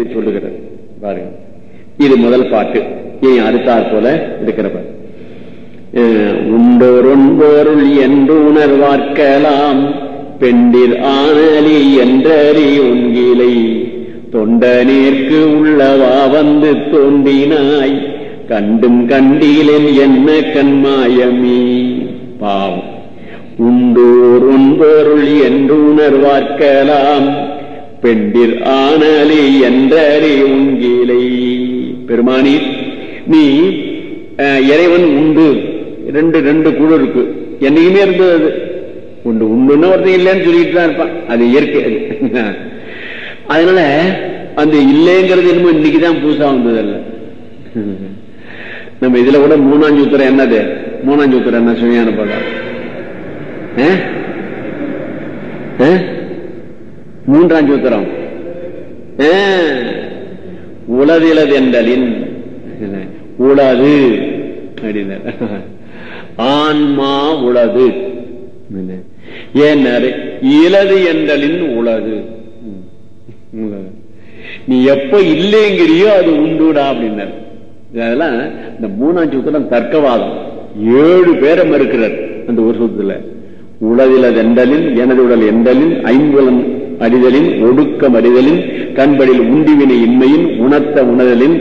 இது சொல்லுகிறது. பாருங்க. இது முதல் பாட்டு. இனி அடுத்தாற் போல இருக்கிறப்ப உண்டோரொன்பொருள் என்று உணர்வார்க்கலாம். பெண்டிர் ஆனலி என்றறி உங்கிலை தொண்ட நேர்க்கு உள்ளவா வந்து தோன்றினாய். கண்டும் கண்டீலன் என்ன கண்மாயமே. பாவம். உண்டோர் உண்பொருள் என்று உணர்வார்க்கலாம். பெண்டிர் ஆனலி என்றறி உங்கிலை பெருமானி நீ இறைவன் உண்டு. ரெண்டு ரெண்டு குழு இருக்கு. என்னைக்குமே இருந்தது அது. உண்டு உண்டுன்னு ஒருத்தன் இல்லைன்னு சொல்லிட்டு தான் இருப்பான். அது இயற்கை அது. அதனால அந்த இல்லைங்கிறது என்னமோ இன்னைக்குதான் புதுசா வந்தது அல்ல. நம்ம இதுல கூட மூணாம் சூத்திரம் என்னது? மூணாம் சூத்திரம் என்ன சுவையான படம்? மூன்றாம் சூத்திரம். உளதிலது என்றலின். உளது ஆன்மா உளது. ஏன்னாரு இலது என்றலின் உளது. நீ எப்ப இல்லைங்கிறியோ அது உண்டுடா அப்படின்னாரு. அதெல்லாம் இந்த மூணாம் சூத்திரம் தர்க்கவாதம். ஏழு பேரை மறுக்கிறார் அந்த ஒரு சூத்துல உளதிலது என்றலின் எனது உடல் என்றலின் ஐம்புலன் அறிதலின் ஒடுக்கம் அறிதலின் கண்படில் உண்டிவினை இன்மையின் உணர்த்த உணர்தலின்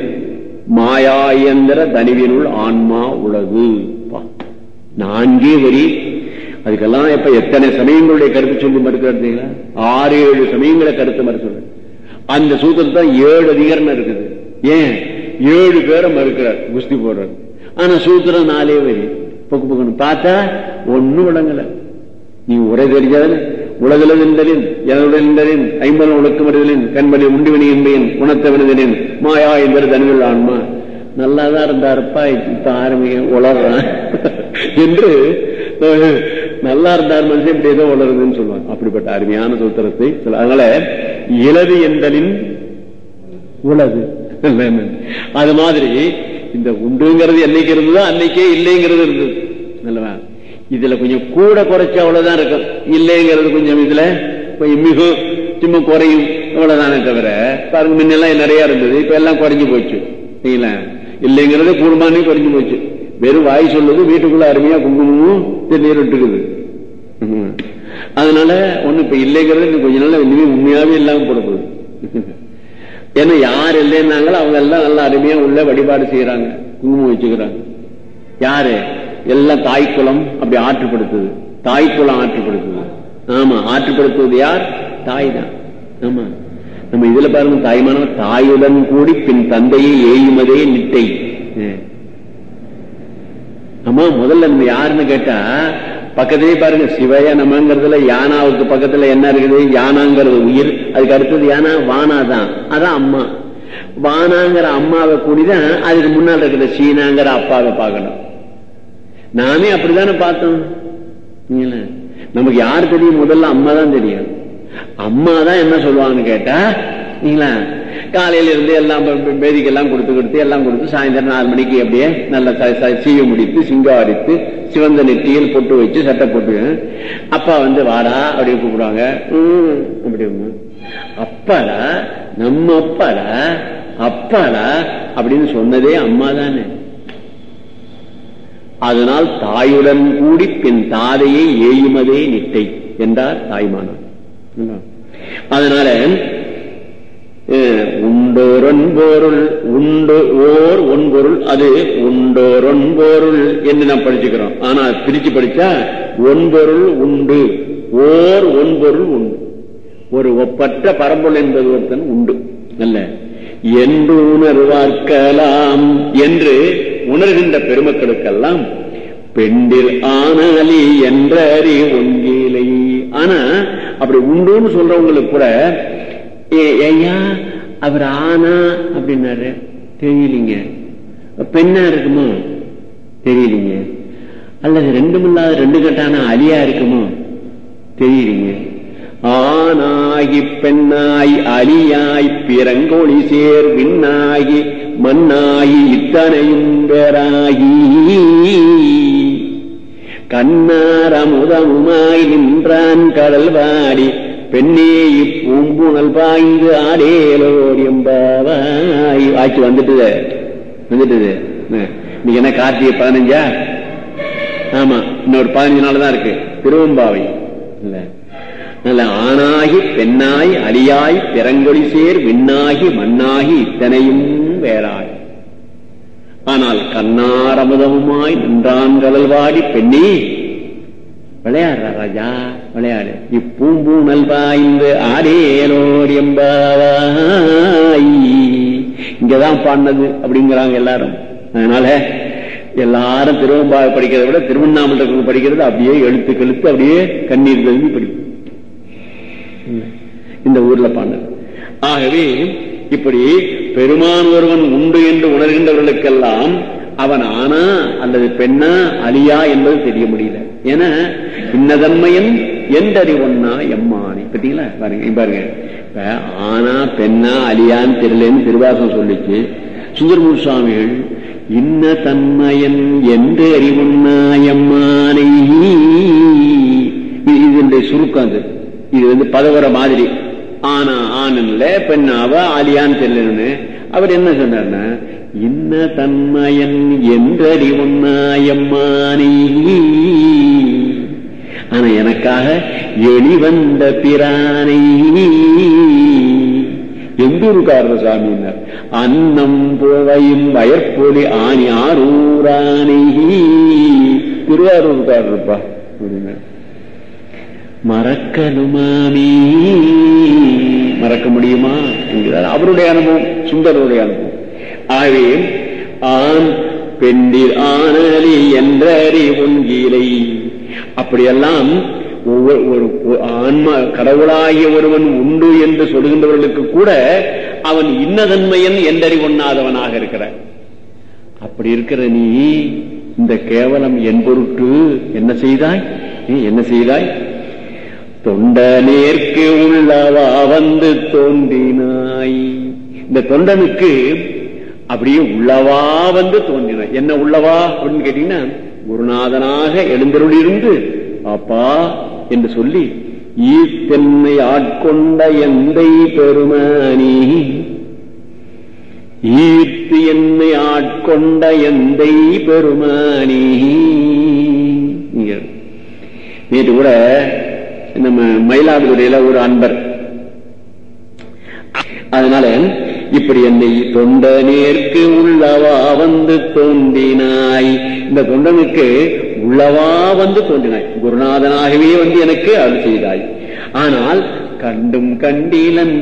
மாயாயந்திர தனிவினுள் ஆன்மா உலகு நான்கே வரி. அதுக்கெல்லாம் இப்ப எத்தனை சமயங்களுடைய கருத்து சொல்லி மறுக்கிறது ஆறு ஏழு சமயங்களை கருத்து மறுத்து அந்த சூத்திரம் தான் ஏழு அதிகாரம் இருக்குது. ஏன்? ஏழு பேரை மறுக்கிறார் குஸ்தி போடுறார். ஆனா சூத்திரம் நாலே வரி. பொக்கு பொக்குன்னு பார்த்தா ஒன்னும் விளங்கல. நீ உரை தெரிஞ்சாதானே உலகில நின்றலின் ஐம்பது உலக்கம் அறிதலின் கண்மணி உண்டிவனி உணர்த்த குணத்த மாயா என்பது தனிவில் ஆன்மா. நல்லாதான் இருந்தாருப்பா இப்ப ஆரம்பிக்க உளர்றான். என்று நல்லா இருந்தார் மனுஷன் இப்படி ஏதோ உளருதுன்னு சொல்லுவாங்க. அப்படிப்பட்ட அருமையான சூத்திரத்தை அதனால இளவு என்றலின் உளது அது மாதிரி இந்த உண்டுங்கிறது என்னைக்கு இருந்ததோ அன்னைக்கே இல்லைங்கிறது இருந்தது. நல்லவா? இதுல கொஞ்சம் கூட குறைச்சு அவ்வளவுதான் இருக்கும். இல்லைங்கிறது கொஞ்சம் இதுல கொஞ்சம் மிகும் சும்மா குறையும். அவ்வளவுதானே தவிர பாருங்க முன்னெல்லாம் நிறைய இருந்தது. இப்ப எல்லாம் குறைஞ்சு போச்சு. சரிங்களா? இல்லைங்கிறது கூடுமானே குறைஞ்சு போச்சு. வெறும் வாய் சொல்லுது வீட்டுக்குள்ள அருமையா குங்குமமும் திருநீர் விட்டுக்குது. அதனால ஒண்ணு இப்ப இல்லைங்கிறது கொஞ்ச நாள் இனிமே உண்மையாவே இல்லாம போட போகுது. ஏன்னா யார் இல்லைன்னாங்களோ அவங்க எல்லாம் நல்லா அருமையா உள்ள வழிபாடு செய்யறாங்க குங்குமம் வச்சுக்கிறாங்க. யாரு? எல்லாம் தாய்க்குளம் அப்படி ஆற்றுப்படுத்துது. தாய்க்குளம் ஆற்றுப்படுத்துது. ஆமா ஆற்றுப்படுத்துவது யார்? தாய் தான் ஆமா. நம்ம இதுல பாருங்க தாய்மான தாயுடன் கூடி பின் தந்தையை ஏயுமதே நிட்டை. ஆமா முதல்ல நம்ம யாருன்னு கேட்டா பக்கத்திலேயே பாருங்க சிவய நமங்கிறதுல யானாவுக்கு பக்கத்துல என்ன இருக்குது? யானாங்கிறது உயிர். அதுக்கு அடுத்தது யானா? வானா தான் அதான் அம்மா. வானாங்கிற அம்மாவை கூடிதான் அதுக்கு முன்னால் இருக்கிற சீனாங்கிற அப்பாவை பார்க்கணும். நாமே அப்படித்தானே பார்த்தோம்? நமக்கு யார் தெரியும்? முதல்ல அம்மா தான் தெரியும். அம்மா தான் என்ன சொல்லுவாங்கன்னு கேட்டா காலையில இருந்து எல்லாம் பேதிக்கெல்லாம் கொடுத்து கொடுத்து எல்லாம் கொடுத்து சாயந்தரம் நாலு மணிக்கு அப்படியே நல்ல சீவ முடித்து சிங்காரித்து சிவந்த நெற்றியில் பொட்டு வச்சு சட்டை போட்டு அப்பா வந்து வாடா அப்படி கூப்பிடுவாங்க. அப்படி அப்பாடா நம்ம அப்பாடா அப்பாடா அப்படின்னு சொன்னதே அம்மா தானே. அதனால் தாயுடன் கூடி பின் தாதையை ஏயுமதே நிட்டை என்றார் தாய்மானார் அதனால உண்டோரொன்பொருள் உண்டு ஓர் ஒன்பொருள் அது உண்டோரொன்பொருள் என்று நாம் படிச்சுக்கிறோம். ஆனா பிரிச்சு படிச்சா ஒன்பொருள் உண்டு ஓர் ஒன்பொருள் உண்டு. ஒரு ஒப்பற்ற பரம்பொருள் என்பது ஒருத்தன் உண்டு அல்ல. என்று உணர்வார்க்கலாம் என்று உணர்கின்ற பெருமக்களுக்கெல்லாம் பெண்டில் ஆனாலி என்ற அறி ஒன்றிலை ஆனா அப்படி உண்டுன்னு சொல்றவங்களுக்கு கூட ஐயா அவர் ஆனா அப்படின்னாரு. தெரியலீங்க. பெண்ணா இருக்குமோ? தெரியலீங்க. அல்லது ரெண்டும் இல்லாத ரெண்டு கட்டான அலியா இருக்குமோ? தெரியலீங்க. ஆனாகி பெண்ணாய் அலியாய் பிறங்கோழி சேர் விண்ணாகி மண்ணாகி இத்தனையும் பெறாகி கண்ணார் அமுதமுமாய் நின்றான் கடல் வாடி பெண்ணே இப்பூம்புணல் பாய்ந்து ஆடேலோர் எம்பாவாய். ஆட்சி வந்துட்டுது வந்துட்டுது. இன்னைக்கு என்ன கார்த்திகை பதினஞ்சா? ஆமா இன்னொரு பதினஞ்சு நாள் தான் இருக்கு. திருவம்பாவை. இல்ல. நல்ல ஆணாகி பெண்ணாய் அடியாய் பிறங்கொழி சேர் விண்ணாகி மண்ணாகி இத்தனையும் வேறாய். ஆனால் கண்ணார் அமுதமுமாய் நின்றான் கடல்வாடி பெண்ணி. விளையாடுற ராஜா விளையாடு. இப்பூம்பூ பாய்ந்து ஆடேலோர் எம்பாவாய் இங்கதான் பாடினது அப்படிங்கிறாங்க எல்லாரும். அதனால எல்லாரும் திருவம்பாவை படிக்கிறத விட திருவண்ணாமலை படிக்கிறது அப்படியே எழுத்து கெழுத்து அப்படியே கண்ணீர் எழுதி படிக்கும். இந்த ஊர்ல பாடினது. ஆகவே இப்படி பெருமான் ஒருவன் உண்டு என்று உணர்கின்றவர்களுக்கெல்லாம் அவன் ஆனா அல்லது பெண்ணா அலியா என்பது தெரிய முடியல. ஏன்னா இன்னதன்மையன் என்றறிவொன்னா எம்மானி. பார்த்தீங்களா பாருங்க பாருங்க. இப்ப ஆனா பெண்ணா அழியான்னு தெரியலன்னு திருவாசம் சொல்லிச்சு. சுந்தரமூர் சுவாமிகள் இன்ன தன்மையன் என்று அறிவுன்னா எம்மானை. இது சுருக்கம் அது. இது வந்து பதவர மாதிரி. ஆனா ஆனன்ல பெண்ணாவ ஆலியான்னு தெரியலன்னு அவர் என்ன சொன்னார்னா இன்ன தன்மயன் என்றறிவுன்னாயம்மானே ஆனா எனக்காக எளிவந்த பிரானை. எந்தூருக்காரர் சாமியினர் அன்னம் புவையும் வயற்பொலி ஆணி ஆரூரானை. திருவாரூர்காரருப்பா அப்படின்னா மறக்கணுமாமே. மறக்க முடியுமா? என்கிறார். அவருடைய அனுபவம் சுந்தரருடைய அனுபவம். ஆகவே ஆண் பெண்டிர் ஆனலி என்றறி உன்கீரை அப்படியெல்லாம் ஒவ்வொரு ஒரு ஆன்மா கடவுளாகிய ஒருவன் உண்டு என்று சொல்கின்றவர்களுக்கு கூட அவன் இன்னதன்மையன் என்றறி ஒண்ணாதவனாக இருக்கிறான் அப்படி இருக்கிற நீ இந்த கேவலம் என் பொருட்டு என்ன செய்தாய்? நீ என்ன செய்தாய்? தொண்ட நேர்க்கு உள்ளவா வந்து தோன்றினாய். இந்த தொண்டனுக்கு அப்படியே உள்ளவா வந்து தோன்றினாய். என்ன உள்ளவா அப்படின்னு கேட்டீங்கன்னா குருநாதனாக எழுந்தருளிருந்து அப்பா என்று சொல்லி ஈத்தென்னை ஆட்கொண்ட எந்தை பெருமானி ஈர்த்து என்னை ஆட்கொண்ட எந்தை பெருமானி. நேற்று கூட நம்ம மயிலாடுதுறையில ஒரு அன்பர். அதனால இப்படி என்னை தொண்ட நேர்க்கு உள்ளவா வந்து தோன்றினாய். இந்த தொண்டனுக்கு உள்ளவா வந்து தோன்றினாய். குருநாதனாகவே வந்து எனக்கு அருள் செய்தாய். ஆனால் கண்டும் கண்டீலன்.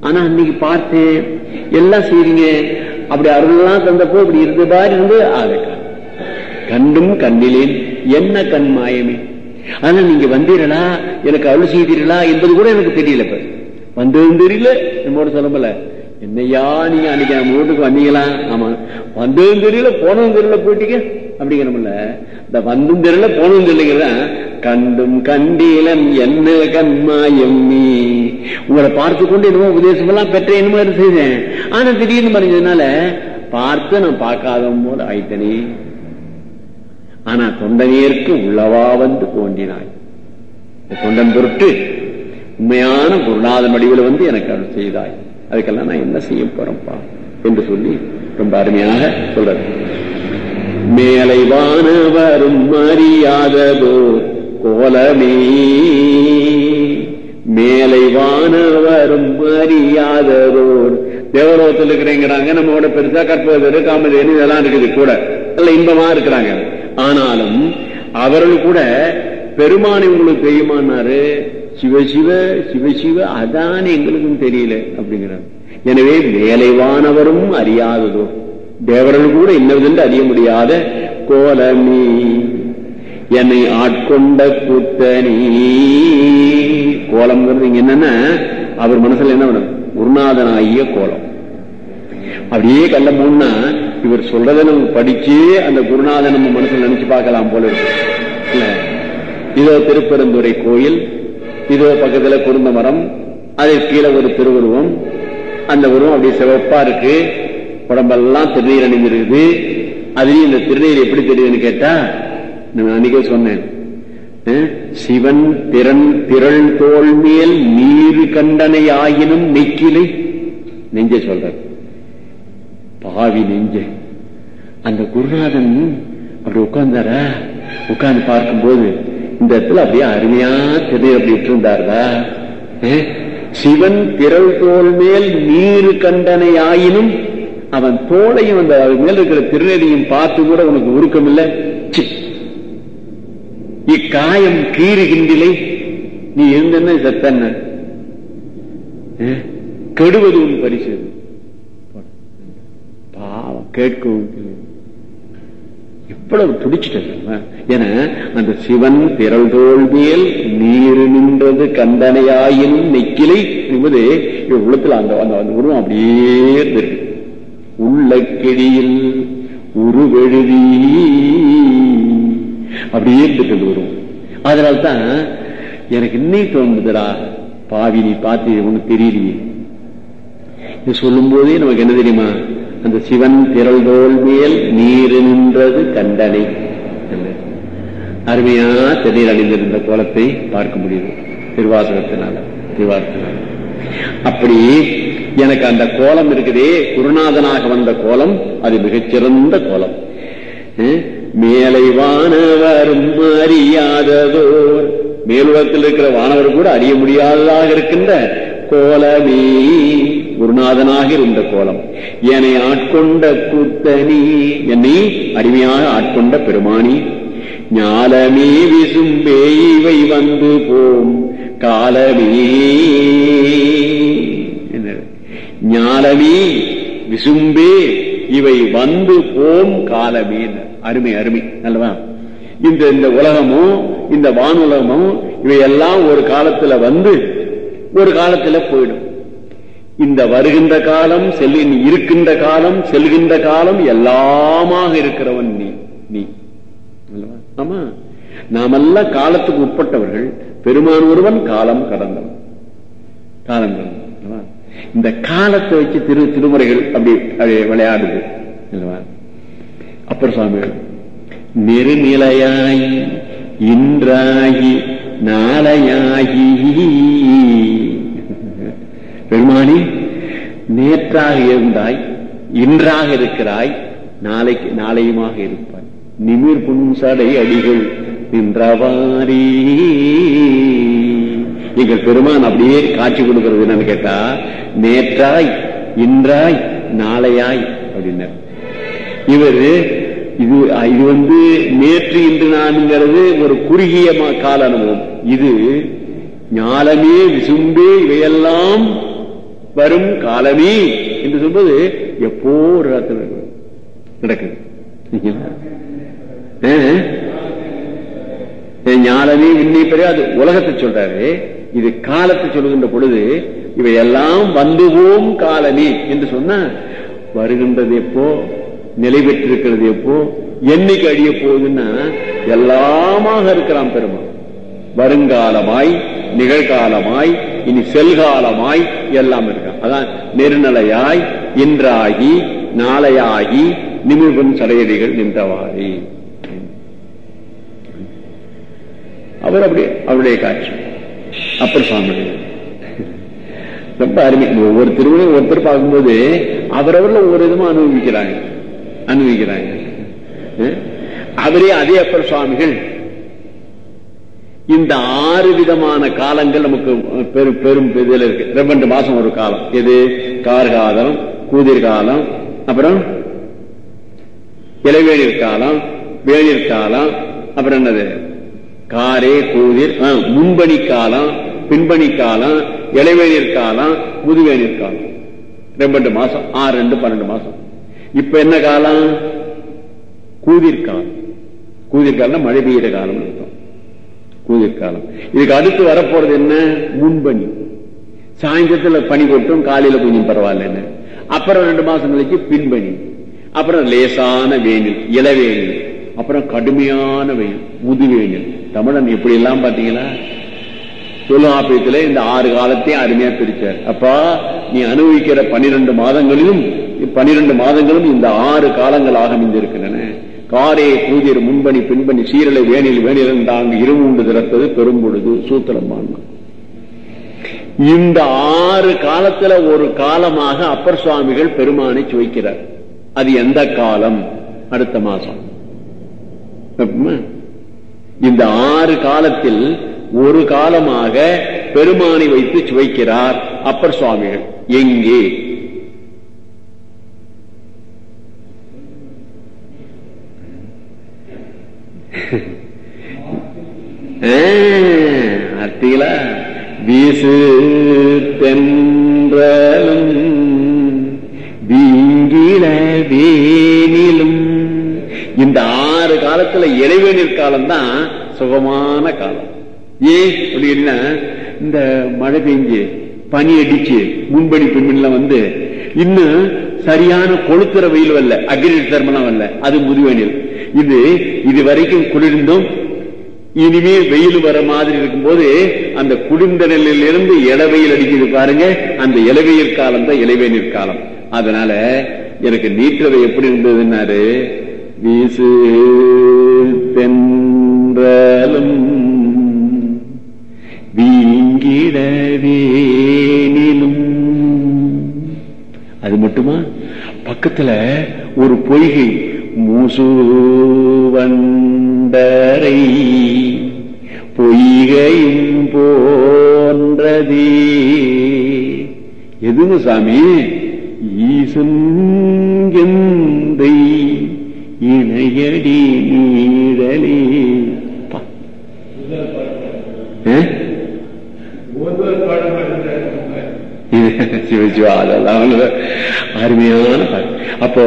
ஆனா அன்னைக்கு பார்த்து எல்லாம் செய்றீங்க அப்படி அருள்லாம் தந்தப்போ இப்படி இருந்த இருந்து அதை கண்டும் கண்டிலேன். என்ன கண் மாயமே? ஆனா நீங்க வந்தீர்களா? எனக்கு அருள் செய்தீர்களா என்பது கூட எனக்கு தெரியல இப்ப. வந்ததும் தெரியல நம்மோட சொல்லல என்னையா நீங்க அன்னைக்கு நம்ம வீட்டுக்கு வந்தீங்களா? ஆமா. வந்ததும் தெரியல போனதும் தெரியல போயிட்டீங்க. அப்படிங்கிறோம்ல இந்த வந்தும் தெரியல போனதும் தெரியலங்கிறத கண்டும் கண்டீலம் என்ன கண்மாயம் எம்மி உங்களை பார்த்து கொண்டு என்னமோ உபதேசம் எல்லாம் பெற்ற என்னமோ செய்தேன். ஆனா திடீர்னு மறைஞ்சதுனால பார்த்து நான் பார்க்காத போல ஆயிட்டனே. ஆனா தொண்டனேற்கு உள்ளவா வந்து தோன்றினாய். தொண்டன் பொருட்டு உண்மையான குருநாதன் வடிவில் வந்து எனக்கு அருள் செய்தாய். அதுக்கெல்லாம் நான் என்ன செய்ய போறேன்ப்பா? என்று சொல்லி ரொம்ப அருமையாக சொல்றது மேலை வானவரும் அறியாததோ கோலமே. மேலை வானவரும் அறியாததோர். தேவலோகத்தில் இருக்கிறேங்கிறாங்க நம்மளோட பெருசா கற்பது காமதேனு இதெல்லாம் இருக்குது கூட. நல்ல இன்பமா இருக்கிறாங்க. ஆனாலும் அவர்கள் கூட பெருமானை உங்களுக்கு தெரியுமானாரு சிவசிவ சிவசிவ அதான் எங்களுக்கும் தெரியல அப்படிங்கிறார். எனவே வேலைவானவரும் அறியாததோ தேவர்கள் கூட இன்னதென்று அறிய முடியாத கோலமீ என்னை ஆட்கொண்ட கூத்தனி. கோலம்ங்கிறது இங்க என்னன்னா அவர் மனசுல என்ன வேணும் குருநாதனாகிய கோலம். அப்படியே கல்ல மூணா இவர் சொல்றதை நம்ம படிச்சு அந்த குருநாதன் நம்ம மனசுல நினைச்சு பார்க்கலாம் போல இருக்கு. இதோ திருப்பெருந்துறை கோயில் இதோ பக்கத்துல குருந்த மரம் அதற்கு கீழே ஒரு திருவுருவம் அந்த உருவம் அப்படி சிவப்பா இருக்கு. உடம்பெல்லாம் திருநீர் அணிந்திருக்குது. அதுலயும் இந்த திருநீர் எப்படி தெரியுதுன்னு கேட்டா நான் அன்னைக்கே சொன்னேன். சிவன் திறன் திரள் தோல் மேல் நீர் கண்டனை ஆயினும் நெக்கிலை. நெஞ்ச சொல்ற பாவி நெஞ்சை. அந்த குருநாதன் அப்படி உட்கார்ந்தாரா? உட்கார்ந்து பார்க்கும்போது இந்த இடத்துல அப்படியே அருமையா தெரிய அப்படி இருந்தாரா சிவன் திரள் தோல் மேல் நீரு கண்டனை ஆயினும் அவன் தோளையும் அந்த அது மேல் இருக்கிற திருநெறியும் பார்த்து கூட உனக்கு உருக்கம் இல்லை இக்காயம் கீறுகின்றிலை. நீ இருந்தென்ன செத்தன்ன? கெடுவது உன் பரிசு. பாவம் கேட்கும் இவ்வளவு துடிச்சிட்டேன் என அந்த சிவன் திரள் தோல் மேல் நின்றது கந்தனையாயினும் நெக்கிலை என்பது இவ் உள்ளத்துல அந்த அந்த அந்த உருவம் அப்படியே இருந்திருக்கு. உள்ள கிழியில் உருவெழுதி அப்படியே இருந்துட்டு உருவம். அதனால்தான் எனக்கு இன்னைக்கு தோணுதுடா பாவி நீ பார்த்து உனக்கு தெரியலையே இது சொல்லும் போதே நமக்கு என்ன தெரியுமா? அந்த சிவன் திரள்தோல் மேல் நீர் நின்றது கண்டனை. அருமையான அருமையா அழிந்திருந்த அணிந்திருந்த கோலத்தை பார்க்க முடியுது. திருவாசகத்தினால திருவாசகத்தினால. அப்படி எனக்கு அந்த கோலம் இருக்குதே. குருநாதனாக வந்த கோலம் அது மிகச்சிறந்த கோலம். மேலை வானவரும் அறியாததோர். மேலுலகத்தில் இருக்கிற வானவர் கூட அறிய முடியாததாக இருக்கின்ற கோலமே. குருநாதனாக இருந்த கோலம். என்னை ஆட்கொண்ட கூத்தனி என்னை அடிமையாக ஆட்கொண்ட பெருமானி ஞாலமே விசும்பே இவை வந்து போம் காலமே ஞாலமே விசும்பே இவை வந்து போம் காலமே அருமை அருமை அல்லவா? இந்த இந்த உலகமும் இந்த வானுலகமும் இவையெல்லாம் ஒரு காலத்துல வந்து ஒரு காலத்துல போயிடும். இந்த வருகின்ற காலம் செல்லின் இருக்கின்ற காலம் செல்கின்ற காலம் எல்லாமாக இருக்கிறவன் நீ நீ. ஆமா. நாமெல்லாம் காலத்துக்கு உட்பட்டவர்கள் பெருமான் ஒருவன் காலம் கடந்தவன். காலம் கடந்தவன் இந்த காலத்தை வச்சு திரு திருமுறைகள் அப்படி விளையாடுது அப்புறம் அப்பர் சுவாமிகள் நெருநிலையாய் இன்றாகி நாளையாகி மணி நேற்றாக இருந்தாய் இன்றாக இருக்கிறாய் நாளைக்கு நாளையுமாக இருப்பாய். நிமிர் புன்சடை அடிகள் நின்றவாரி எங்கள் பெருமான் அப்படியே காட்சி கொடுக்கிறது என்னன்னு கேட்டா நேற்றாய் இன்றாய் நாளையாய் அப்படின்னார். இவர் இது இது வந்து நேற்று இன்று நான்கிறது ஒரு குறுகிய ம- கால அனுபவம். இது ஞாலமே விசும்பே இவையெல்லாம் வரும் காலமே என்று சொல்வது எப்போ ஒரு காலத்தில் நடக்குது. ஞானமே விண்ணை அது உலகத்தை சொல்றாரு. இது காலத்தை சொல்லுகின்ற பொழுது இவை எல்லாம் வந்துவோம் காலமே என்று சொன்னா வருகின்றது எப்போ? நிலை பெற்றிருக்கிறது எப்போ? என்னைக்கு அழிய போகுதுன்னா எல்லாமாக இருக்கிறான் பெருமான். வருங்காலமாய் நிகழ்காலமாய் இனி செல்காலமாய் எல்லாம் இருக்கு. அதான் நெருநலையாய் இன்றாகி நாளையாகி நிமிர்வன் சடையடிகள் நின்றவாறு. அவர் அப்படி அவருடைய காட்சி. அப்பர் சுவாமி ரொம்ப அருமை. ஒவ்வொரு திருவிழையும் ஒருத்தர் பார்க்கும்போது அவரவர்கள் ஒவ்வொரு விதமா அனுபவிக்கிறாங்க. அனுபவிக்கிறாங்க. அவரே அதே அப்பர் சுவாமிகள். இந்த ஆறு விதமான காலங்கள் நமக்கு பெரும் பெரும் இதுல இருக்கு. ரெண்டு மாசம் ஒரு காலம். எது? கார்காலம் கூதிர் காலம் அப்புறம் இலைவேளிர் காலம் வேளிர் காலம் அப்புறம் என்னது? காரே கூதிர் முன்பணி காலம் பின்பணி காலம் இலைவேளிர் காலம் முதுவேநீர் காலம். ரெண்டு மாசம் ஆறு ரெண்டு பன்னெண்டு மாசம். இப்ப என்ன காலம்? கூதிர் காலம். கூதிர் காலம் மழை பெய்யுற காலம் அர்த்தம் காலம் இதுக்கு அடுத்து வரப்போறது என்ன? முன்பணி. சாயந்தரத்துல பனி கொட்டும் காலையில கொஞ்சம் பரவாயில்லன்னு அப்புறம் ரெண்டு மாசம் கழிச்சு பின்பணி. அப்புறம் லேசான வேணில் இளவேணில் அப்புறம் கடுமையான வெயில் முதுவேணில் தமிழன் எப்படி எல்லாம் பாத்தீங்களா தொல்காப்பியத்துல இந்த ஆறு காலத்தையும் அருமையா பிரிச்சார். அப்பா நீ அனுபவிக்கிற பனிரெண்டு மாதங்களிலும் பனிரெண்டு மாதங்களும் இந்த ஆறு காலங்களாக அமைந்திருக்கின்றன காரே கூதிர் முன்பணி பின்பணி சீரலை வேணில் வேணிலந்தாங்க இருமூண்டு திறப்பது பெரும்பொழுது சூத்திரம்பான் இந்த ஆறு காலத்துல ஒரு காலமாக அப்பர் சுவாமிகள் பெருமானை சுவைக்கிறார். அது எந்த காலம்? அடுத்த மாசம். இந்த ஆறு காலத்தில் ஒரு காலமாக பெருமானை வைத்து சுவைக்கிறார் அப்பர் சுவாமிகள். எங்கே? அத்திகளா வீசு தென்றலும் வீங்கில வேனிலும் இந்த ஆறு காலத்துல இறைவேணில் காலம்தான் சுகமான காலம். ஏன் அப்படின்னா இந்த மழை பெஞ்சு பனி அடிச்சு முன்படி பின்மணிலாம் வந்து இன்னும் சரியான கொளுத்துற வெயில் வரல அக்னி தர்மலாம் வரல அது முதுவேணில் இது இது வரைக்கும் குளிர்ந்தும் இனிமே வெயில் வர மாதிரி இருக்கும்போது அந்த குளிர்ந்த நிலையிலிருந்து இளவெயில் அடிக்குது பாருங்க. அந்த இளவெயில் காலம் தான் இளவேநீர் காலம். அதனால எனக்கு நீற்றவை எப்படி இருந்ததுன்னாரு? வீசு தென்றலும் வீங்கிடவேனிலும். அது மட்டுமா? பக்கத்துல ஒரு பொய்கை முசுவண்டரை பொய்கையும் போன்றதே. எதுங்க சாமி? ஈசன் எந்தை இணையடி நீடலே. சிவசிவா அதெல்லாம் அருமையான அப்போ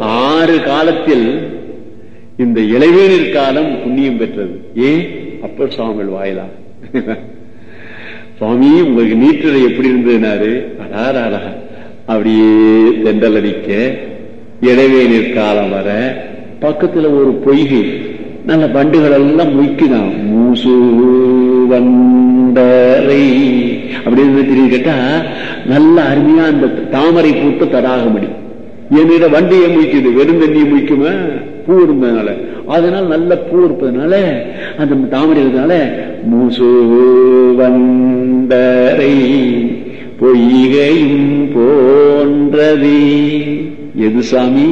ஆறு காலத்தில் இந்த இளைவேனில் காலம் புண்ணியம் பெற்றது. ஏன் அப்பர் சுவாமிகள் வாயிலா? சுவாமி உங்களுக்கு நீற்றலை எப்படி இருந்ததுனாரு? அடாராடா அப்படியே தெண்டல் அடிக்க இடைவேநீர் காலம் வர பக்கத்துல ஒரு பொய்கை. நல்ல பண்டுகள் எல்லாம் முய்க்குதான் மூசு வண்டரை அப்படின்னு தெரியும் கேட்டா நல்ல அருமையா அந்த தாமரை பூத்த தடாகமடி என்னிட வண்டியை முய்க்குது வெறும் தண்ணியை முய்க்குமா? பூ இருந்ததுனால. அதனால நல்ல பூ இருப்பதனால அந்த தாமரை இருந்ததுனால முசு வந்தரை பொய்கையும் போன்றது. எது சாமி?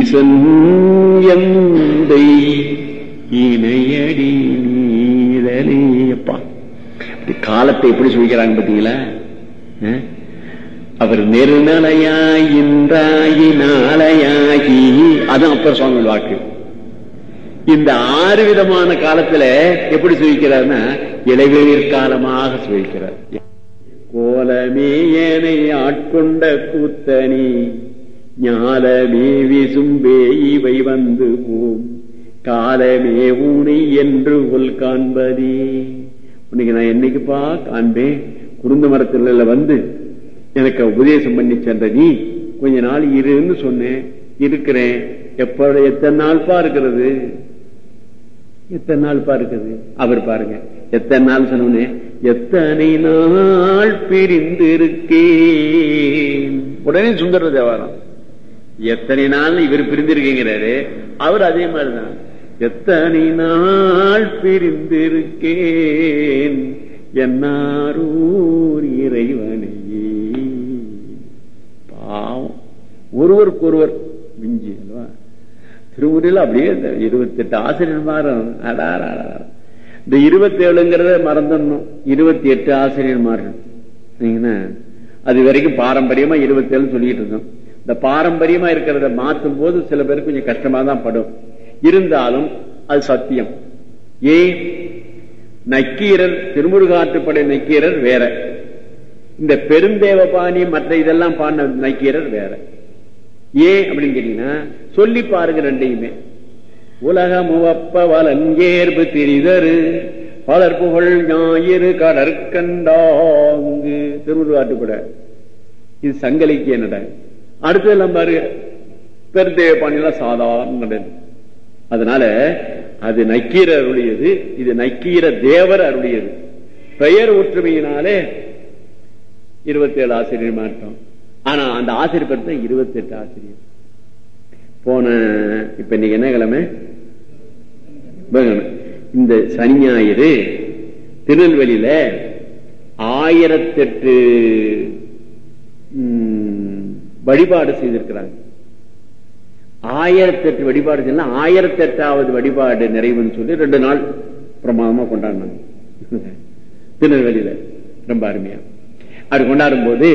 ஈசன் எந்தை இணையடி நீதலேப்பா காலத்தை எப்படி சொல்கிறாங்க பாத்தீங்களா அவர் நெருநலையாய் இன்றாயி நாளையாகி அதுவும் அப்பர் சுவாமி வாக்கு இந்த ஆறு விதமான காலத்துல எப்படி சுவிக்கிறார்னா இளைவேர் காலமாக சுவிக்கிறார் கோலமே ஏனை ஆட்கொண்ட கூத்தனி ஞாலமே விசும்பே இவை வந்து போம். காலமே ஊனை என்று உள் காண்பதே. உனக்கு நான் என்னைக்குப்பா காண்பேன் குருந்த மரத்துல வந்து எனக்கு உபதேசம் பண்ணி சென்ற நீ கொஞ்ச நாள் இருன்னு சொன்னேன் இருக்கிறேன். எப்ப எத்தனை நாள் இருக்கிறது? எத்தனை நாள் இருக்குது? அவர் பாருங்க. எத்தனை நாள் சொன்னே எத்தனை நாள் பிரிந்து இருக்கேன் உடனே சுந்தர தேவாரம். எத்தனை நாள் இவர் பிரிந்திருக்கீங்கிறாரு. அவர் அதே மாதிரிதான். எத்தனை நாள் பிரிந்திருக்கேன்? என்னாரூர் இறைவனையே பாவம். ஒருவருக்கு ஒருவர் மிஞ்சி அல்லவா? திருமுறையில் அப்படியே இருபத்தி எட்டு ஆசிரியர் மாறும். இந்த இருபத்தி ஏழுங்கிறத மறந்துடணும் இருபத்தி எட்டு ஆசிரியர்மார்கள் அது வரைக்கும் பாரம்பரியமா இருபத்தி ஏழு சொல்லிட்டு இருந்தோம். இந்த பாரம்பரியமா இருக்கிறத மாற்றும் போது சில பேருக்கு கொஞ்சம் கஷ்டமா தான் படும். இருந்தாலும் அது சத்தியம். ஏன்? நக்கீரர் திருமுருகாற்றுப்படை நக்கீரர் வேற. இந்த பெருந்தேவ பாணி மற்ற இதெல்லாம் பாடின நக்கீரர் வேற. ஏன் அப்படின்னு கேட்டீங்கன்னா சொல்லி பாருங்க ரெண்டையுமே. உலக முவப்ப வலங்கேற்பு திரிதரு பலர் புகழ் ஞாயிறு கடற்கண்டாங்கு. திருமுருகாட்டுப்பட இது சங்கலிக்கு என்னடா? அடுத்ததெல்லாம் பாருங்க. பெருந்தேவ பாணியெல்லாம் சாதாரண அதனால அது நக்கீர அருளியது இது நக்கீர தேவர் அருளியது. பெயர் ஒற்றுமையினாலே இருபத்தி ஏழு ஆசிரியர் மாற்றம் ஆனா அந்த ஆசிரியர் பேர் தான் இருபத்தி எட்டு ஆசிரியர். போன இப்ப இன்னைக்கு என்ன கிழமை? இந்த சனி ஞாயிறு திருநெல்வேலியில ஆயிரத்தெட்டு வழிபாடு செய்திருக்கிறாங்க. ஆயிரத்தெட்டு வழிபாடு செய்யல ஆயிரத்தெட்டாவது வழிபாடு நிறைவுன்னு சொல்லி ரெண்டு நாள் பிரமாதமா கொண்டாடினாங்க. திருநெல்வேலியில. ரொம்ப அருமையா. அது கொண்டாடும் போது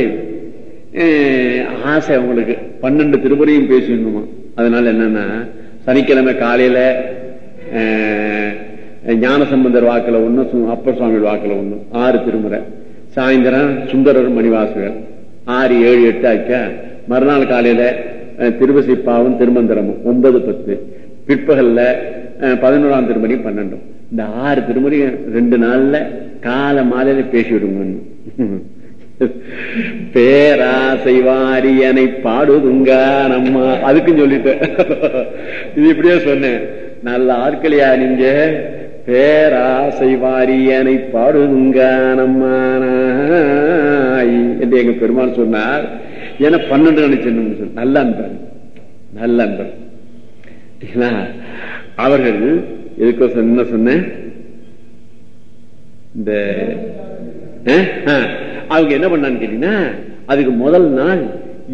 ஆசை அவங்களுக்கு. பன்னெண்டு திருமுறையும் பேசணுமா அதனால என்னன்னா சனிக்கிழமை காலையில ஞானசம்பந்தர் வாக்கில் ஒன்று சு- அப்பர் சுவாமி வாக்கில் ஒன்று ஆறு திருமுறை. சாயந்தரம் சுந்தரர் மணிவாசகர் ஆறு ஏழு எட்டு ஆச்சா. மறுநாள் காலையில திருவசிப்பாவும் திருமந்திரமும் ஒன்பது பத்து. பிற்பகல்ல பதினோராம் திருமணி பன்னெண்டும் இந்த ஆறு திருமணி ரெண்டு நாள்ல கால மாலையில பேசி விடுங்க பேராசை வாரியனை பாடுதுங்க நம்ம அதுக்கும் சொல்லிட்டேன். இது இப்படியே சொன்னேன். நல்ல ஆட்களையா நீங்க? பேராசை வாரியனை பாடுதுங்க நம்ம என்று எங்க பெருமாள் சொன்னார். ஏன்னா பன்னெண்டு நினைச்சு சொல்லி நல்ல அன்பர் நல்ல அன்பர் அவர்கள் எதுக்கோ என்ன சொன்னேன்? இந்த அஹ், அவங்க என்ன பண்ணான்னு கேட்டீங்கன்னா அதுக்கு முதல் நாள்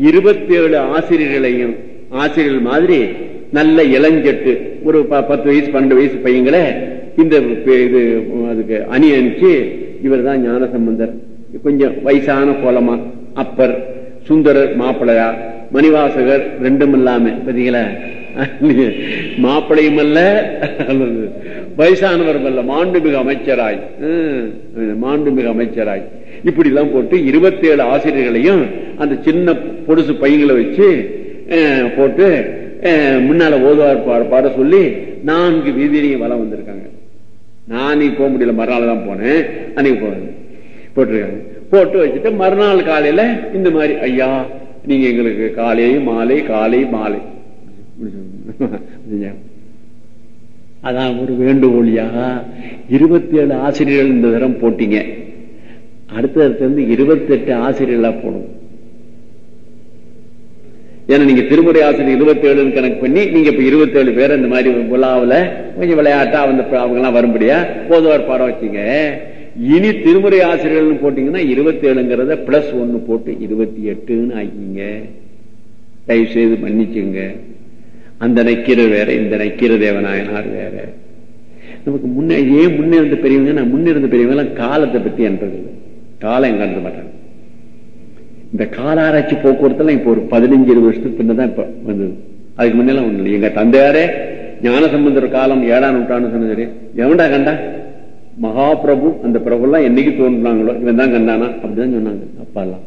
இருபத்தி ஏழு ஆசிரியர்களையும் ஆசிரியர்கள் மாதிரி நல்ல இளைஞட்டு ஒரு ப- பத்து வயசு பன்னெண்டு வயசு பையங்களை இந்த இது அதுக்கு அணி அணிச்சு இவர் தான் ஞானசம்பந்தர். கொஞ்சம் வயசான கோலமா அப்பர். சுந்தரர் மாப்பிள்ளையா? மணிவாசகர் ரெண்டும் இல்லாம பாத்தீங்களா மாப்பிளையும் அல்ல அல்லது வயசானவரும் அல்ல மாண்புமிகு அமைச்சராய். மாண்புமிகு அமைச்சராய். இப்படி எல்லாம் போட்டு இருபத்தி ஏழு ஆசிரியர்களையும் அந்த சின்ன பொடுசு பையங்களை வச்சு போட்டு முன்னால ஓதுவார் பாட பாட சொல்லி நான்கு வீதியிலையும் வளம் வந்திருக்காங்க. நான் போக முடியல மறுநாள் தான் போனேன். அன்னைக்கு போனேன் போட்டிருக்காங்க. போட்டு வச்சுட்டு மறுநாள் காலையில இந்த மாதிரி ஐயா நீங்க எங்களுக்கு காலை மாலை காலை மாலை. அதான் ஒரு வேண்டுகோளியா? இருபத்தி ஏழு ஆசிரியர்கள் இந்த தரம் போட்டீங்க. அடுத்த இருந்து இருபத்தி எட்டு ஆசிரியர்களா போடும் ஏன்னா நீங்க திருமுறை ஆசிரியர் இருபத்தி ஏழுன்னு கணக்கு பண்ணி நீங்க இப்ப இருபத்தி ஏழு பேர் இந்த மாதிரி விழாவுல கொஞ்சம் விளையாட்டா வந்து அவங்க எல்லாம் வரும்படியா போதுவார் பாட வச்சீங்க இனி திருமுறை ஆசிரியர்கள்னு போட்டீங்கன்னா இருபத்தி ஏழுங்கிறத பிளஸ் ஒன்னு போட்டு இருபத்தி எட்டுன்னு ஆக்கிங்க. தயவு செய்து மன்னிச்சுங்க. அந்த நக்கீரர் வேற இந்த நக்கீர தேவநாயனார் வேற. நமக்கு முன்னே ஏன் முன்னே இருந்த பெரியவங்க? நான் முன்னே இருந்த பெரியவங்க எல்லாம் காலத்தை பத்தி என்றதில்லை காலம் எங்க இருந்த மாட்டாங்க. இந்த கால ஆராய்ச்சி போக்குவரத்துல இப்ப ஒரு பதினஞ்சு இருபது வருஷத்துக்கு பின்னதான் இப்ப வந்தது. அதுக்கு முன்னெல்லாம் ஒண்ணு இல்லை. எங்க தந்தையாரே ஞான சம்பந்தர் காலம் ஏழாம் நூற்றாண்டு சொன்னது எவன்டா கண்டா? மகாபிரபு அந்த பிரபு எல்லாம் என்னைக்கு தோன்றாங்களோ இவன் தான் கண்டானா? அப்படிதான் சொன்னாங்க அப்பா எல்லாம்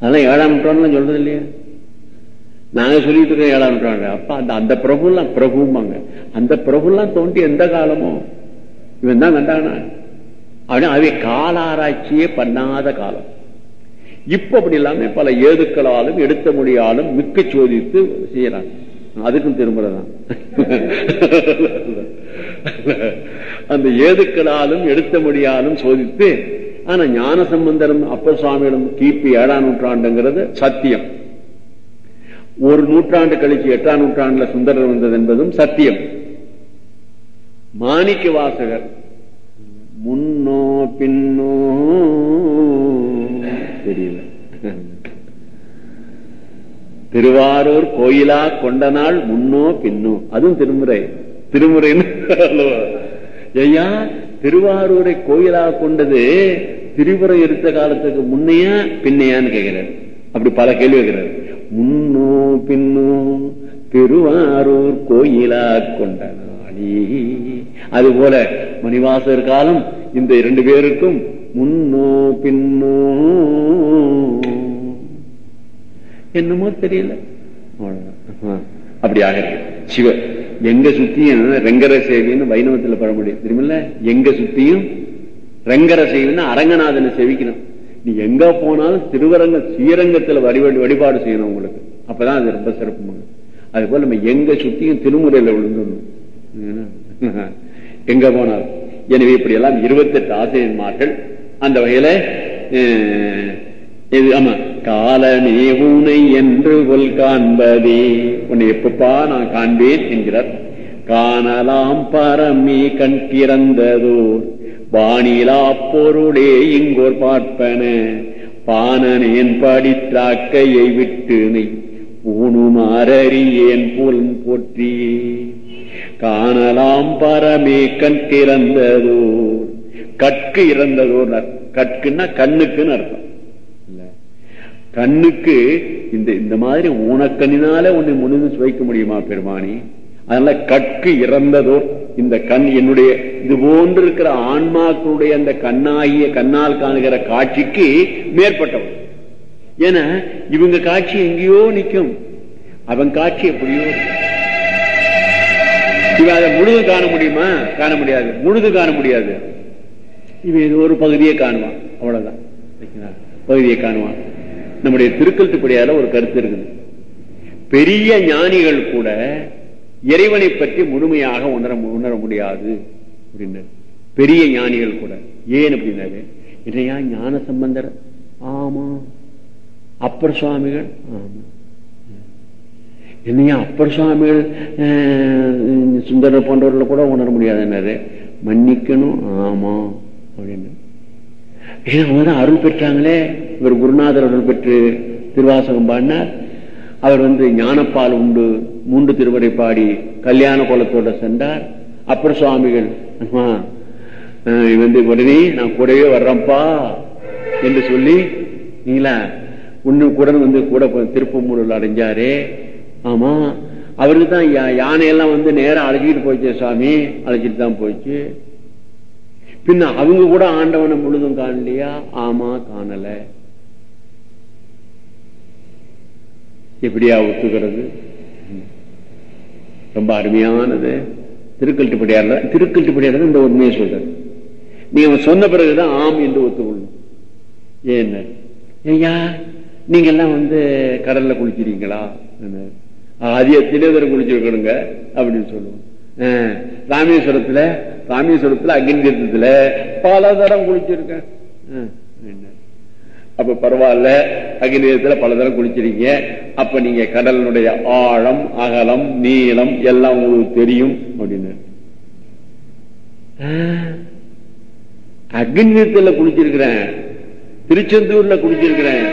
அதெல்லாம் ஏழாம் நூற்றாண்டுலாம் சொல்றது இல்லையா. நாங்க சொல்லிட்டு இருக்கோம் ஏழாம் நூற்றாண்டு. அப்பா அந்த அந்த பிரபு எல்லாம் பிரபும்பாங்க. அந்த பிரபு எல்லாம் தோன்றி எந்த காலமோ இவன் தான் கண்டானா? அப்படின்னா அவை கால ஆராய்ச்சியே பண்ணாத காலம். இப்ப அப்படி இல்லாம பல ஏதுக்களாலும் எடுத்த மொழியாலும் மிக்க சோதித்து செய்யறாங்க. அதுக்கும் திருமுறை அந்த ஏதுக்களாலும் எடுத்த மொழியாலும் சோதித்து ஆனா ஞான சம்பந்தரும் அப்பர் சுவாமியிடம் கிபி ஏழாம் நூற்றாண்டுங்கிறது சத்தியம். ஒரு நூற்றாண்டு கழிச்சு எட்டாம் நூற்றாண்டுல சுந்தரர் வந்தது என்பதும் சத்தியம். மாணிக்க வாசகர் முன்னோ பின்னோ தெரியல திருவாரூர் கோயிலா கொண்ட நாள் முன்னோ பின்னோ. அதுவும் திருமுறை. திருமுறைன்னு ஐயா திருவாரூரை கோயிலா கொண்டது திருமுறை எடுத்த காலத்துக்கு முன்னையா பின்னையான்னு கேட்கிறார். அப்படி பல கேள்வி கேட்கிறார். முன்னோ பின்னோ திருவாரூர் கோயிலா கொண்ட நாளி அது போல மணிவாசர் காலம் இந்த இரண்டு பேருக்கும் முன்னோ பின்னோ என்னமோ தெரியல. அவ்வளவுதான். அப்படியாக இருக்கு சிவ எங்க சுத்தியும் ரெங்கர சேவின்னு வைணவத்துல பழமொழி தெரியுமில்ல? எங்க சுத்தியும் ரெங்கர சேவின்னு அரங்கநாதனை செவிக்கணும். நீ எங்க போனாலும் திருவரங்க ஸ்ரீரங்கத்துல வழிபாடு வழிபாடு செய்யணும் உங்களுக்கு. அப்பதான் அது ரொம்ப சிறப்பு அது போல நம்ம எங்க சுத்தியும் திருமுறையில விழுந்துடணும். எங்க போனாலும். எனவே இப்படி எல்லாம் இருபத்தெட்டு ஆசிரியர்மார்கள் அந்த வகையில இது ஆமா காலனே உனை என்று கொல் காண்பதே. உன்னை எப்பப்பா நான் காண்பேன் என்கிறார். காணலாம் பரமே கண் திறந்ததோர் வானிலா பொருளே இங்கோர் பார்ப்பன. பானனேன் படித்தாக்கையை விட்டு நீ. பூணுமாறியேன் போல் போற்றியே காணலாம் பரமே கண் திறந்ததோர் கற்கு இறந்ததோர் கற்குன்னா கண்ணுக்குன்னு அர்த்தம். கண்ணுக்கு இந்த இந்த மாதிரி ஊனக்கண்ணினால உன்னை முழுது சுவைக்க முடியுமா பெருமானி? அதனால கற்கு இறந்ததோர் இந்த கண் என்னுடைய இது போன்று இருக்கிற ஆன்மாக்களுடைய அந்த கண்ணாகிய கண்ணால் காணுகிற காட்சிக்கு மேற்பட்டவன் ஏன்னா இவங்க காட்சி எங்கேயோ நிற்கும். அவன் காட்சி எப்படியோ இவன் அதை முழுது காண முடியுமா? காண முடியாது. முழுது காண முடியாது. இவன் ஏதோ ஒரு பகுதியை காணுவான். அவ்வளவுதான். பகுதியை காணுவான். நம்முடைய திருக்கல்ட்டுப்படியால ஒரு கருத்து இருக்குது. பெரிய ஞானிகள் கூட இறைவனை பற்றி முழுமையாக உணர உணர முடியாது அப்படின்னாரு. பெரிய ஞானிகள் கூட. ஏன் அப்படின்னாரு? இல்லையா ஞான சம்பந்தர்? ஆமா. அப்பர் சுவாமிகள்? ஆமா. என்னையா அப்பர் சுவாமிகள் சுந்தரர் போன்றவர்கள் கூட உணர முடியாதுன்னாரு மன்னிக்கணும்? ஆமா அப்படின்னு அவங்க அருள் பெற்றாங்களே. இவர் குருநாதரன் பெற்று திருவாசகம் பாடினார். அவர் வந்து ஞானப்பால் உண்டு மூன்று திருவரை பாடி கல்யாண கோலத்தோட சென்றார். அப்புறம் சுவாமிகள் வந்து உடனே நான் கூடவே வர்றேன்ப்பா என்று சொல்லி நீங்களா உன்னு கூட வந்து கூட திருப்பமூரில் அடைஞ்சாரு. ஆமா அவருக்கு தான் யானையெல்லாம் வந்து நேரம் அழைச்சிட்டு போச்சு சுவாமி அழைச்சிட்டு தான் போச்சு பின்ன அவங்க கூட ஆண்டவனை முழுதும் காணலையா? ஆமா காணலை. எப்படியா ஒத்துக்கிறது? ரொம்ப அருமையானது. திருக்கல்ட்டுப்படியார் திருக்கல்ட்டுப்படியார் இந்த உண்மையை சொல்றாரு நீங்க சொன்ன பிறகுதான் ஆம் என்று ஒத்துக்கொள்ளணும் ஏன்னு ஐயா நீங்க எல்லாம் வந்து கடல்ல குளிச்சிருக்கீங்களா ஆதியத்திலே திலேதர் குளிச்சிருக்கணுங்க அப்படின்னு சொல்லுவோம். ராமேஸ்வரத்துல ராமேஸ்வரத்துல அக்னி தீர்த்தத்துல பல தரம் குளிச்சிருக்கேன். அப்ப பரவாயில்ல. அக்னி பல தரம் குளிச்சிருக்கீங்க. அப்ப நீங்க கடலினுடைய ஆழம் அகலம் நீளம் எல்லாம் உங்களுக்கு தெரியும் அப்படின்னு. அக்னி குளிச்சிருக்கிறேன். திருச்செந்தூர்ல குளிச்சிருக்கிறேன்.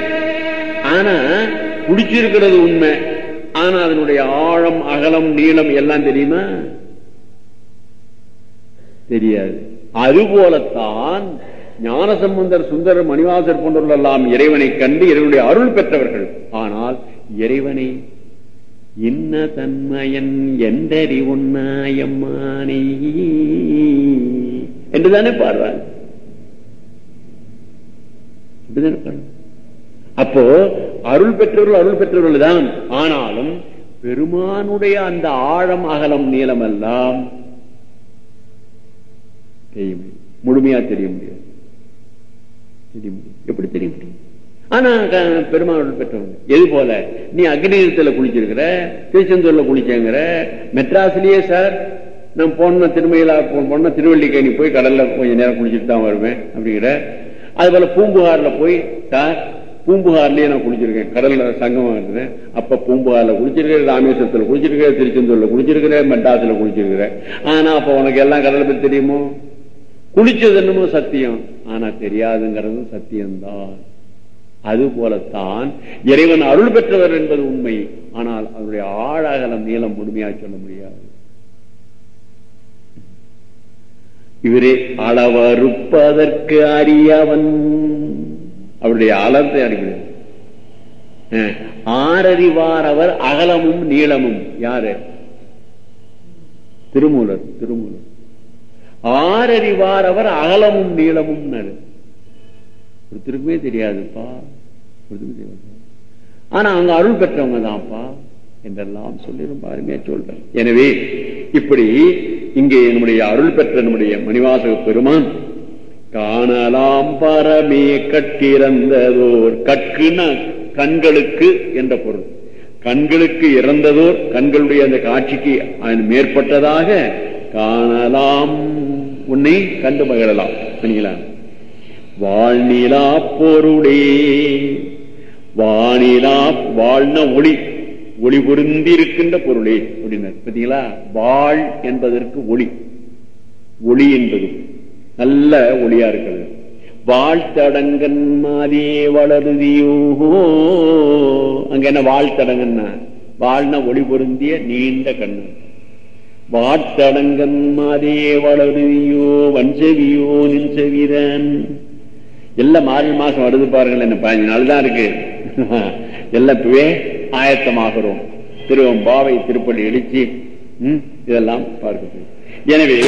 ஆனா குடிச்சிருக்கிறது உண்மை. ஆனா அதனுடைய ஆழம் அகலம் நீளம் எல்லாம் தெரியுமா? தெரியாது. அதுபோலத்தான் ஞானசம்பந்தர் சுந்தரர் மணிவாசர் போன்றவர்கள் எல்லாம் இறைவனை கண்டு இறைவனுடைய அருள் பெற்றவர்கள். ஆனால் இறைவனை இன்ன தன்மையன் எந்தறி உன்னாயம்மானே என்றுதானே பாடுறாங்க அப்போ அருள் பெற்றவர்கள் அருள் பெற்றவர்கள் தான். ஆனாலும் பெருமானுடைய அந்த ஆழம் அகலம் நீளம் எல்லாம் முழுமையா தெரிய முடியாது. தெரிய முடியும் எப்படி தெரிய முடியும் ஆனா பெருமாள் பெற்றவங்க. எது போல? நீ அக்னிதத்துல குளிச்சிருக்கிற திருச்செந்தூர்ல குளிச்சங்கிற மெட்ராஸ்லயே சார் நான் போன திருமையிலா போன திருவள்ளிக்கேணி போய் கடல்ல கொஞ்ச நேரம் குளிச்சுட்டு தான் வருவேன் அப்படிங்கிற. அது போல பூம்புகார்ல போய் சார் பூம்புகார்லயே நான் குளிச்சிருக்கேன். கடல்ல சங்கமா இருந்தேன் அப்ப பூம்புகார்ல குளிச்சிருக்கிறேன் ராமேஸ்வரத்துல குளிச்சிருக்கிறேன் திருச்செந்தூர்ல குளிச்சிருக்கிறேன் மெட்ராஸ்ல குளிச்சிருக்கிறேன் ஆனா அப்ப உனக்கு எல்லாம் கடலை பத்தி தெரியுமோ? குளிச்சது என்னமோ சத்தியம். ஆனா தெரியாதுங்கிறது சத்தியம்தான். அது போலத்தான் இறைவன் அருள் பெற்றவர் என்பது உண்மை. ஆனால் அவருடைய ஆழாகலம் நீளம் முழுமையா சொல்ல முடியாது. இவரே அளவறுப்பதற்கு அறியவன் அவருடைய அளத்தை அறிகிறது ஆறறிவார் அவர் அகலமும் நீளமும். யாரு? திருமூலர் திருமூலர். ஆறறிவார் அவர் அகலமும் நீளமும் ஒருத்தருக்குமே தெரியாதுப்பா. ஒருத்தருக்கும் தெரியாது. ஆனா அங்க அருள் பெற்றவங்க தான்ப்பா என்றெல்லாம் சொல்லி ரொம்ப அருமையா சொல்றேன் எனவே இப்படி இங்கே நம்முடைய அருள் பெற்ற நம்முடைய மணிவாசக பெருமான் காணலாம் பரமே கட்டிறந்ததோர் கற்குன கண்களுக்கு என்ற பொருள். கண்களுக்கு இறந்ததோர் கண்களுடைய அந்த காட்சிக்கு மேற்பட்டதாக காணலாம் உன்னை கண்டு மகிழலாம். சரிங்களா வாழ்நிலா பொருளே வானிலா வாழ்ன ஒளி ஒளி பொருந்தி இருக்கின்ற பொருளே அப்படின்னார். பாத்தீங்களா வாழ் என்பதற்கு ஒளி. ஒளி என்பது நல்ல ஒளியா இருக்கிறது. வாழ்த்தடங்கன் மாதே வளருதியோ அங்க என்ன வாழ்த்தடங்கன்னா? வாழ்ன ஒளி பொருந்திய நீண்ட கண்ணு. வாட்டடங்கன் மாதே வளருவியோ வஞ்சவியோ நின் செவிதன் எல்லாம் மாறி மாசம் வருது பாருங்கள் என்ன பதினஞ்சு நாள் தான் இருக்கு. எல்லாம் இப்பவே ஆயத்தமாகிறோம். திருவம்பாவை திருப்பள்ளி எழுச்சி இதெல்லாம் பார்க்க எனவே